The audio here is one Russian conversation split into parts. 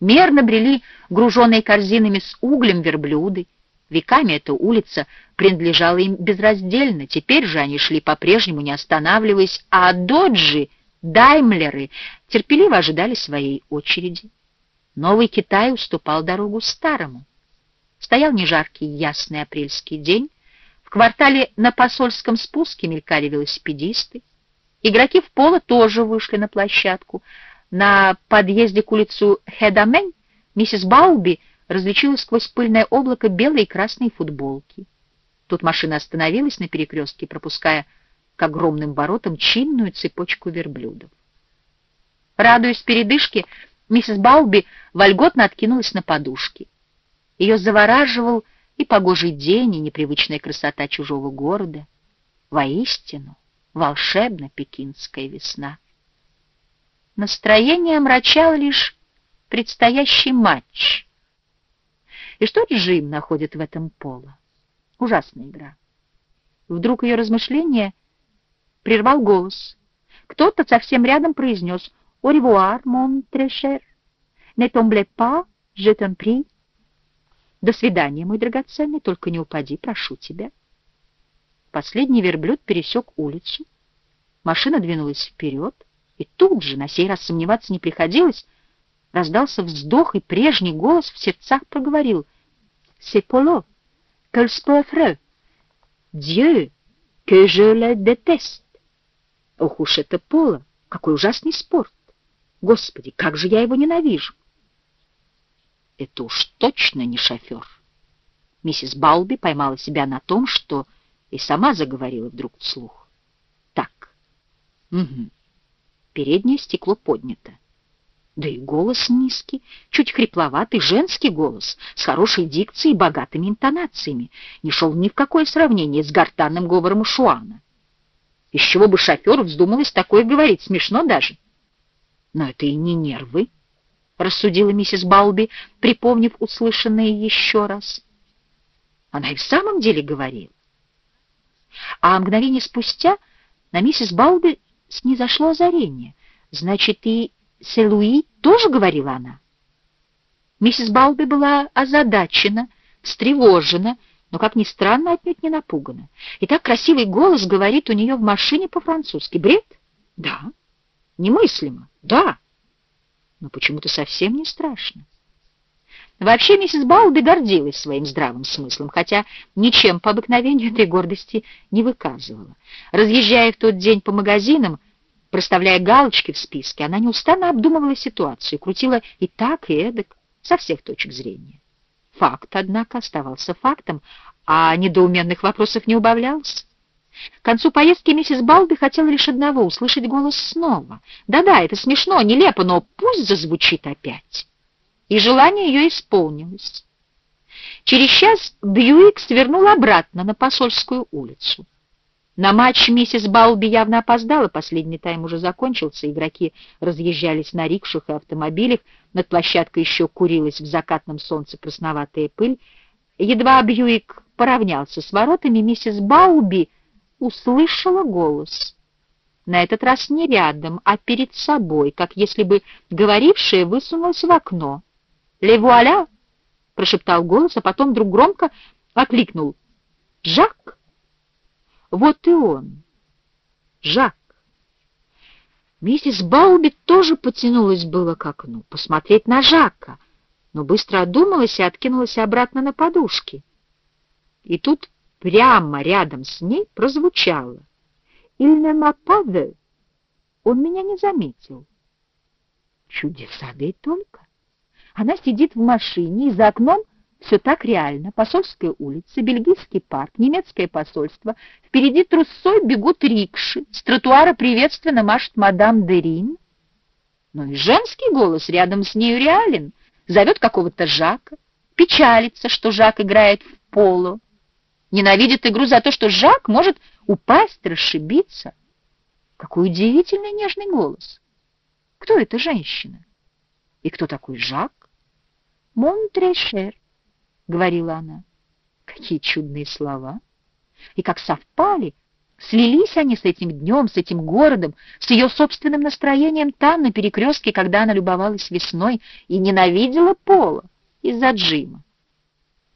Мерно брели груженные корзинами с углем верблюды. Веками эта улица принадлежала им безраздельно, теперь же они шли по-прежнему, не останавливаясь, а доджи, даймлеры терпеливо ожидали своей очереди. Новый Китай уступал дорогу старому. Стоял нежаркий ясный апрельский день, в квартале на посольском спуске мелькали велосипедисты. Игроки в поло тоже вышли на площадку. На подъезде к улицу Хедамень миссис Бауби различила сквозь пыльное облако белые и красные футболки. Тут машина остановилась на перекрестке, пропуская к огромным воротам чинную цепочку верблюдов. Радуясь передышке, миссис Бауби вольготно откинулась на подушки. Ее завораживал и погожий день, и непривычная красота чужого города. Воистину, волшебна пекинская весна. Настроение омрачал лишь предстоящий матч. И что Джим находит в этом поло? Ужасная игра. Вдруг ее размышление прервал голос. Кто-то совсем рядом произнес «Au revoir, mon très cher. Ne tomblez pas, prie». «До свидания, мой драгоценный, только не упади, прошу тебя». Последний верблюд пересек улицу. Машина двинулась вперед, и тут же, на сей раз сомневаться не приходилось, раздался вздох, и прежний голос в сердцах проговорил «C'est Polo, quel sport affreux! Dieu, que je le déteste!» «Ох уж это Поло! Какой ужасный спорт! Господи, как же я его ненавижу!» это уж точно не шофер. Миссис Балби поймала себя на том, что и сама заговорила вдруг вслух. Так, угу. Переднее стекло поднято. Да и голос низкий, чуть хрипловатый, женский голос, с хорошей дикцией и богатыми интонациями, не шел ни в какое сравнение с гортанным говором Шуана. Из чего бы шоферу вздумалось такое говорить, смешно даже. Но это и не нервы. — рассудила миссис Балби, припомнив услышанное еще раз. Она и в самом деле говорила. А мгновение спустя на миссис Балби снизошло озарение. Значит, и Селуи тоже говорила она? Миссис Балби была озадачена, встревожена, но, как ни странно, отнюдь не напугана. И так красивый голос говорит у нее в машине по-французски. Бред? Да. Немыслимо? Да но почему-то совсем не страшно. Вообще миссис Бауби гордилась своим здравым смыслом, хотя ничем по обыкновению этой гордости не выказывала. Разъезжая в тот день по магазинам, проставляя галочки в списке, она неустанно обдумывала ситуацию, крутила и так, и эдак, со всех точек зрения. Факт, однако, оставался фактом, а недоуменных вопросов не убавлялось. К концу поездки миссис Балби хотела лишь одного — услышать голос снова. Да-да, это смешно, нелепо, но пусть зазвучит опять. И желание ее исполнилось. Через час Бьюик свернул обратно на Посольскую улицу. На матч миссис Балби явно опоздала, последний тайм уже закончился, игроки разъезжались на рикшах и автомобилях, над площадкой еще курилась в закатном солнце красноватая пыль. Едва Бьюик поравнялся с воротами, миссис Бауби услышала голос. На этот раз не рядом, а перед собой, как если бы говорившая высунулась в окно. «Ле вуаля!» — прошептал голос, а потом вдруг громко окликнул. «Жак!» Вот и он. Жак. Миссис Бауби тоже потянулась было к окну, посмотреть на Жака, но быстро одумалась и откинулась обратно на подушки. И тут прямо рядом с ней прозвучало. «Il ne m'a pas vu». Он меня не заметил. Чудеса, да только. Она сидит в машине, и за окном все так реально. Посольская улица, Бельгийский парк, немецкое посольство. Впереди трусцой бегут рикши. С тротуара приветственно машет мадам Дерин. Но и женский голос рядом с нею реален. Зовет какого-то Жака. Печалится, что Жак играет в поло. Ненавидит игру за то, что Жак может упасть, расшибиться. Какой удивительный нежный голос. Кто эта женщина? И кто такой Жак? Монтрешер, говорила она. Какие чудные слова! И как совпали Слились они с этим днем, с этим городом, с ее собственным настроением там, на перекрестке, когда она любовалась весной и ненавидела Пола из-за Джима.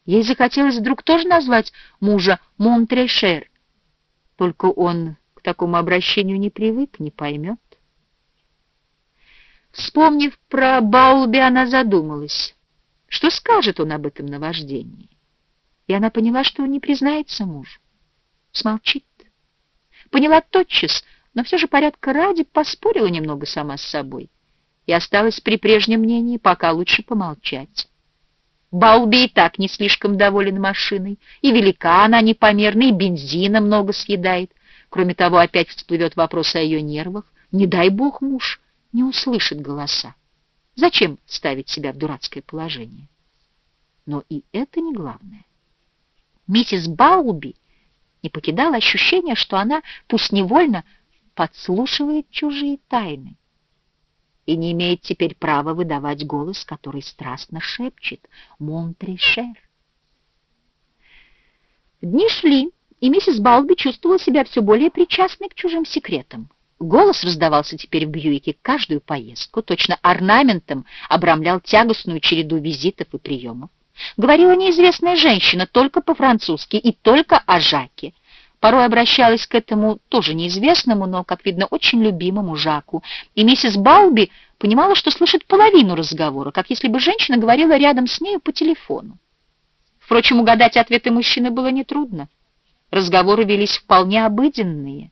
Ей захотелось вдруг тоже назвать мужа Монтрешер, только он к такому обращению не привык, не поймет. Вспомнив про Баулби, она задумалась, что скажет он об этом наваждении. И она поняла, что он не признается мужу, смолчит. Поняла тотчас, но все же порядка ради поспорила немного сама с собой и осталась при прежнем мнении, пока лучше помолчать. Баулби и так не слишком доволен машиной, и велика она непомерна, и бензина много съедает. Кроме того, опять всплывет вопрос о ее нервах. Не дай бог муж не услышит голоса. Зачем ставить себя в дурацкое положение? Но и это не главное. Миссис Баулби не покидало ощущение, что она, пусть невольно, подслушивает чужие тайны и не имеет теперь права выдавать голос, который страстно шепчет «Монтришер». Дни шли, и миссис Балби чувствовала себя все более причастной к чужим секретам. Голос раздавался теперь в Бьюике каждую поездку, точно орнаментом обрамлял тягостную череду визитов и приемов. Говорила неизвестная женщина только по-французски и только о Жаке. Порой обращалась к этому тоже неизвестному, но, как видно, очень любимому Жаку. И миссис Балби понимала, что слышит половину разговора, как если бы женщина говорила рядом с нею по телефону. Впрочем, угадать ответы мужчины было нетрудно. Разговоры велись вполне обыденные.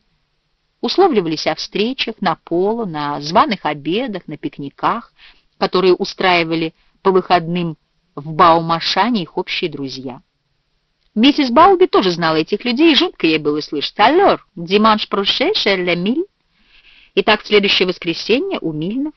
Условливались о встречах на полу, на званых обедах, на пикниках, которые устраивали по выходным в Баумашане их общие друзья. Миссис Бауби тоже знала этих людей, и жутко ей было слышать. «Аллор, диманш проше, шерле миль». И так в следующее воскресенье у Мильнов.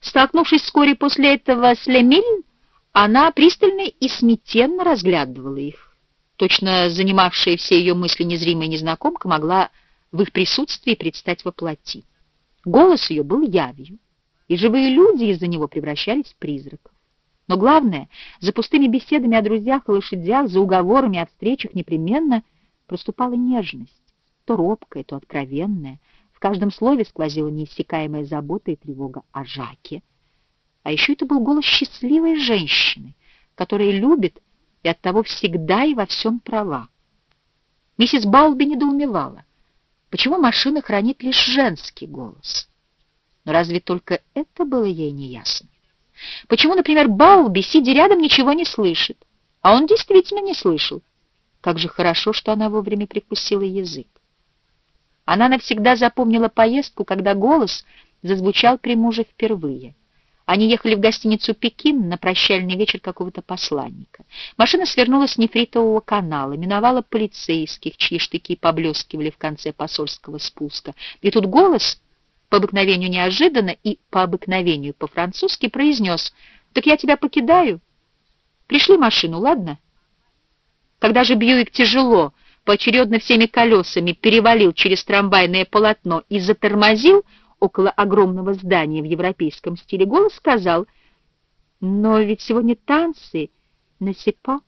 Столкнувшись вскоре после этого с Лемиль, она пристально и смятенно разглядывала их. Точно занимавшая все ее мысли незримая незнакомка могла в их присутствии предстать во плоти. Голос ее был явью, и живые люди из-за него превращались в призраков. Но главное, за пустыми беседами о друзьях и лошадях, за уговорами о встречах непременно проступала нежность, то робкая, то откровенная. В каждом слове сквозила неиссякаемая забота и тревога о Жаке. А еще это был голос счастливой женщины, которая любит и оттого всегда и во всем права. Миссис Балби недоумевала, почему машина хранит лишь женский голос. Но разве только это было ей неясно? Почему, например, Баулби, сидя рядом, ничего не слышит? А он действительно не слышал. Как же хорошо, что она вовремя прикусила язык. Она навсегда запомнила поездку, когда голос зазвучал при муже впервые. Они ехали в гостиницу «Пекин» на прощальный вечер какого-то посланника. Машина свернула с нефритового канала, миновала полицейских, чьи штыки поблескивали в конце посольского спуска. И тут голос по обыкновению неожиданно и по обыкновению по-французски произнес «Так я тебя покидаю. Пришли машину, ладно?» Когда же Бьюик тяжело, поочередно всеми колесами перевалил через трамвайное полотно и затормозил около огромного здания в европейском стиле, голос сказал «Но ведь сегодня танцы на сепа».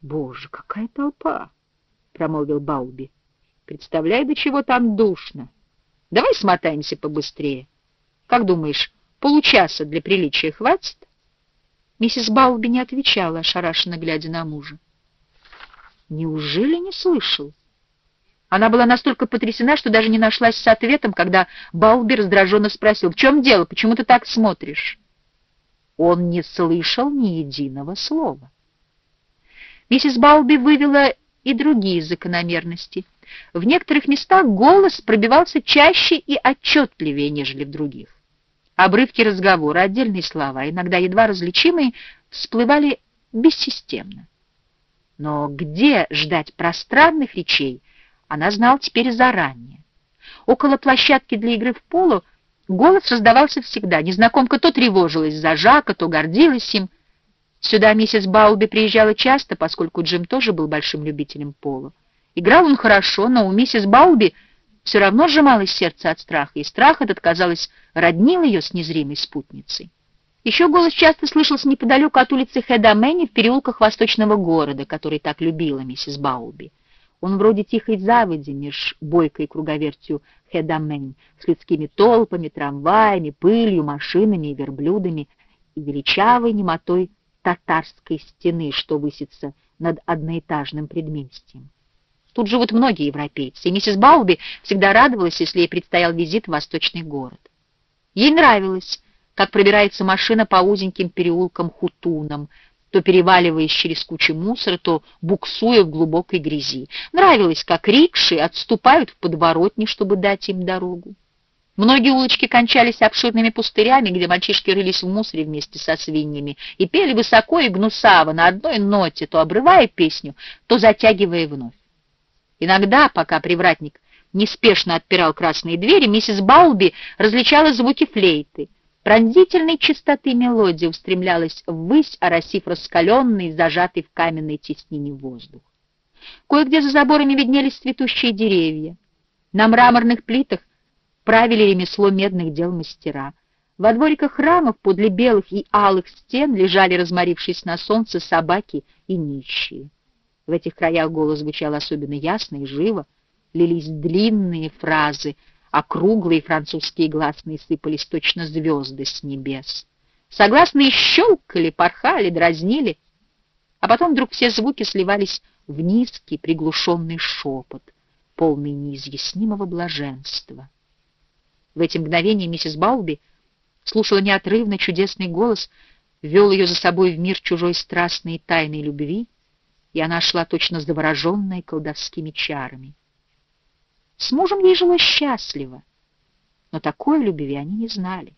«Боже, какая толпа!» — промолвил Бауби. «Представляй, до чего там душно!» Давай смотаемся побыстрее. Как думаешь, получаса для приличия хватит? Миссис Балби не отвечала, ошарашенно глядя на мужа. Неужели не слышал? Она была настолько потрясена, что даже не нашлась с ответом, когда Балби раздраженно спросил, «В чем дело? Почему ты так смотришь?» Он не слышал ни единого слова. Миссис Балби вывела и другие закономерности. В некоторых местах голос пробивался чаще и отчетливее, нежели в других. Обрывки разговора, отдельные слова, иногда едва различимые, всплывали бессистемно. Но где ждать пространных речей, она знала теперь заранее. Около площадки для игры в поло голос раздавался всегда. Незнакомка то тревожилась за Жака, то гордилась им. Сюда миссис Бауби приезжала часто, поскольку Джим тоже был большим любителем пола. Играл он хорошо, но у миссис Бауби все равно сжималось сердце от страха, и страх этот, казалось, роднил ее с незримой спутницей. Еще голос часто слышался неподалеку от улицы Хедамени в переулках восточного города, который так любила миссис Бауби. Он вроде тихой заводи меж бойкой круговертью Хедамень с людскими толпами, трамваями, пылью, машинами и верблюдами и величавой немотой татарской стены, что высится над одноэтажным предместьем. Тут живут многие европейцы, и миссис Бауби всегда радовалась, если ей предстоял визит в восточный город. Ей нравилось, как пробирается машина по узеньким переулкам-хутунам, то переваливаясь через кучу мусора, то буксуя в глубокой грязи. Нравилось, как рикши отступают в подворотни, чтобы дать им дорогу. Многие улочки кончались обширными пустырями, где мальчишки рылись в мусоре вместе со свиньями и пели высоко и гнусаво на одной ноте, то обрывая песню, то затягивая вновь. Иногда, пока привратник неспешно отпирал красные двери, миссис Баулби различала звуки флейты. Пронзительной чистоты мелодия устремлялась ввысь, оросив раскаленный, зажатый в каменной теснине воздух. Кое-где за заборами виднелись цветущие деревья. На мраморных плитах правили ремесло медных дел мастера. Во двориках храмов подле белых и алых стен лежали, разморившись на солнце, собаки и нищие. В этих краях голос звучал особенно ясно и живо, лились длинные фразы, а круглые французские гласные сыпались точно звезды с небес. Согласные щелкали, порхали, дразнили, а потом вдруг все звуки сливались в низкий приглушенный шепот, полный неизъяснимого блаженства. В эти мгновения миссис Бауби слушала неотрывно чудесный голос, вел ее за собой в мир чужой страстной и тайной любви, и она шла точно завороженная колдовскими чарами. С мужем ей жило счастливо, но такой любви они не знали.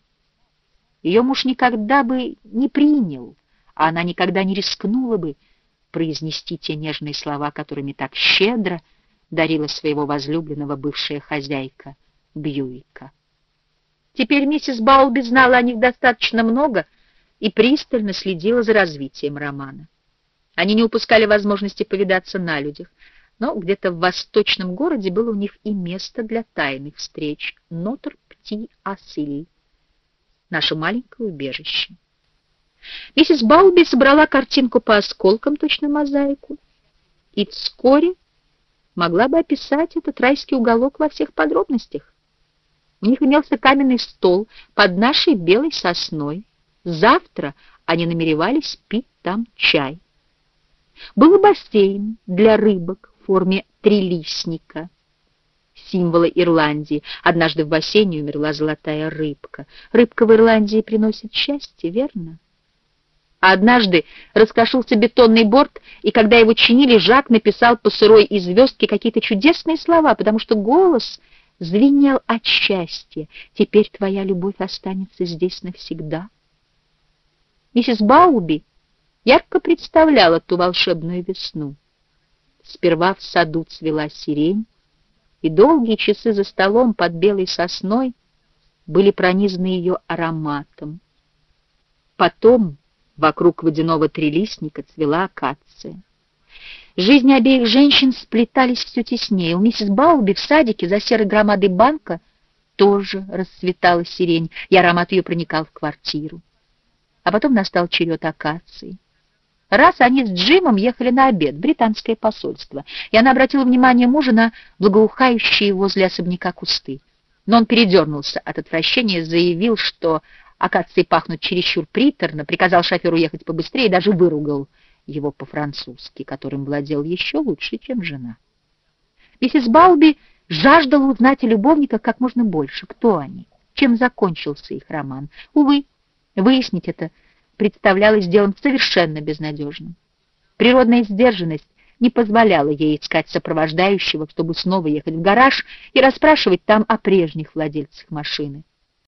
Ее муж никогда бы не принял, а она никогда не рискнула бы произнести те нежные слова, которыми так щедро дарила своего возлюбленного бывшая хозяйка Бьюика. Теперь миссис Баулби знала о них достаточно много и пристально следила за развитием романа. Они не упускали возможности повидаться на людях, но где-то в восточном городе было у них и место для тайных встреч — Нотр-Пти-Асиль, наше маленькое убежище. Миссис Бауби собрала картинку по осколкам, точно мозаику, и вскоре могла бы описать этот райский уголок во всех подробностях. У них имелся каменный стол под нашей белой сосной. Завтра они намеревались пить там чай. Был бассейн для рыбок форме трилистника, символа Ирландии. Однажды в бассейне умерла золотая рыбка. Рыбка в Ирландии приносит счастье, верно? Однажды раскошился бетонный борт, и когда его чинили, Жак написал по сырой и звездке какие-то чудесные слова, потому что голос звенел от счастья. Теперь твоя любовь останется здесь навсегда. Миссис Бауби ярко представляла ту волшебную весну. Сперва в саду цвела сирень, и долгие часы за столом под белой сосной были пронизаны ее ароматом. Потом вокруг водяного трилистника цвела акация. Жизни обеих женщин сплетались все теснее. У миссис Бауби в садике за серой громадой банка тоже расцветала сирень, и аромат ее проникал в квартиру. А потом настал черед акации. Раз они с Джимом ехали на обед в британское посольство, и она обратила внимание мужа на благоухающие возле особняка кусты. Но он передернулся от отвращения, заявил, что акации пахнут чересчур приторно, приказал шоферу ехать побыстрее и даже выругал его по-французски, которым владел еще лучше, чем жена. Миссис Балби жаждала узнать о любовниках как можно больше, кто они, чем закончился их роман. Увы, выяснить это представлялось делом совершенно безнадежным. Природная сдержанность не позволяла ей искать сопровождающего, чтобы снова ехать в гараж и расспрашивать там о прежних владельцах машины.